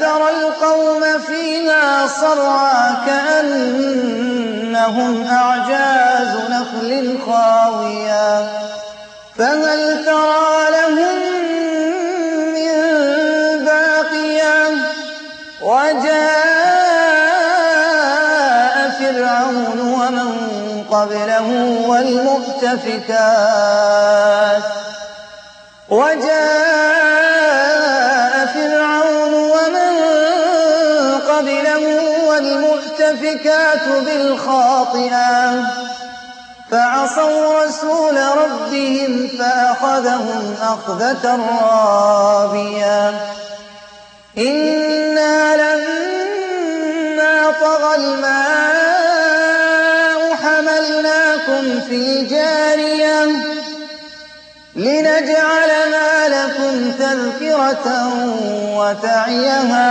فترى القوم فيها صرعى كأنهم أعجاز نخل خاوية. فهل ترى لهم من باقية؟ وجاء فرعون ومن قبله والمؤتفكات. وجاء والمؤتفكات بالخاطئة. فعصوا رسول ربهم فأخذهم أخذة رابية. إنا لما طغى الماء حملناكم في جارية لنجعلها لكم تذكرة وتعيها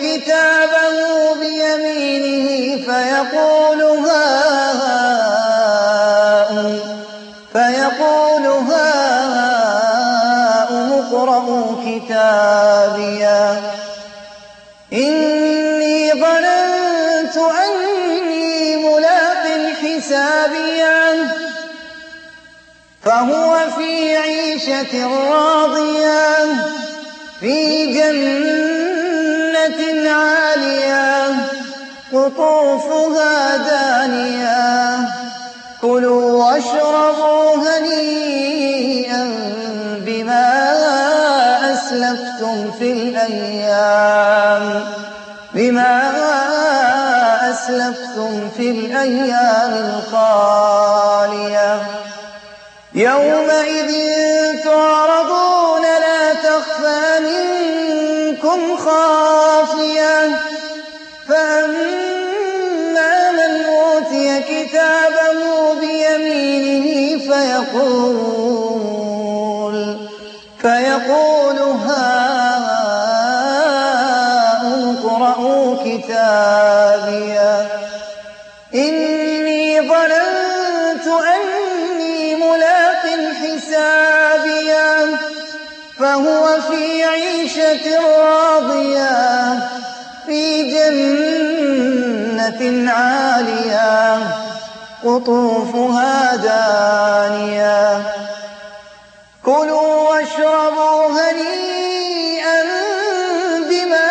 كتابه بيمينه فيقول هاؤم فيقول هاؤم اقرءوا كتابيه. إني ظننت أني ملاق حسابيه. فهو في عيشة راضية في جنة عالية قطوفها دانية. كلوا واشربوا هنيئا بما أسلفتم في الأيام. بما أسلفتم في الأيام الخالية. يومئذ تعرضون لا تخفى منكم خافية. فأما من أوتي كتابه بيمينه فيقول فيقول هاؤم اقرءوا كتابيه في عيشة راضية في جنة عالية قطوفها دانية. كلوا واشربوا هنيئا بما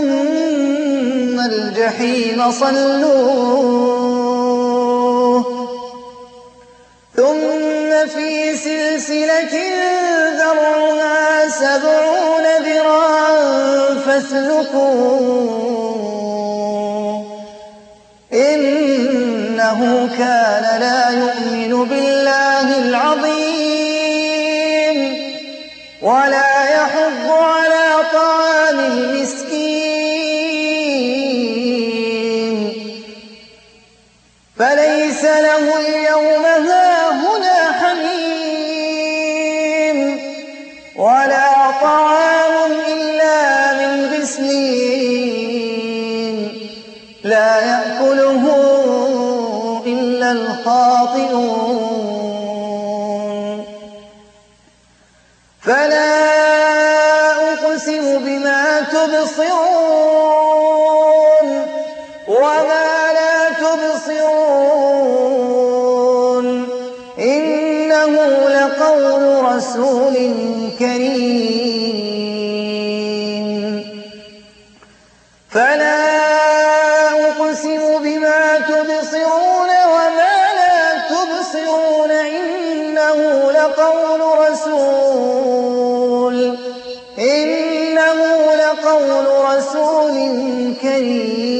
ثم الجحيم صلوه. ثم في سلسلة ذرعها سبعون ذراعا فاسلكوه. إنه كان لا يؤمن بالله العظيم ولا فليس له اليوم هاهنا حميم ولا طعام إلا من غسلين. لا يأكله إلا الخاطئون. فلا أقسم بما تبصرون. إنه لقول رسول كريم. فلا أقسم بما تبصرون وما لا تبصرون. إنه لقول رسول. إنه لقول رسول كريم.